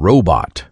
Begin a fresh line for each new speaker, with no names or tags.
Robot.